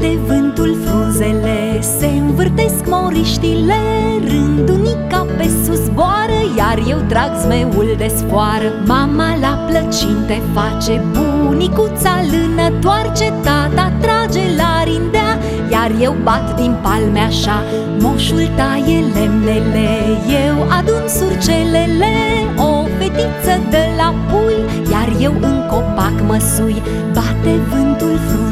De vântul frunzele. Se învârtesc moriștile Rândunica pe sus zboară Iar eu trag zmeul de sfoară. Mama la plăcinte face Bunicuța lână toarce Tata trage la rindea Iar eu bat din palme așa. Moșul taie lemnele Eu adun surcelele O fetiță de la pui Iar eu în copac măsui. Bate vântul frunzele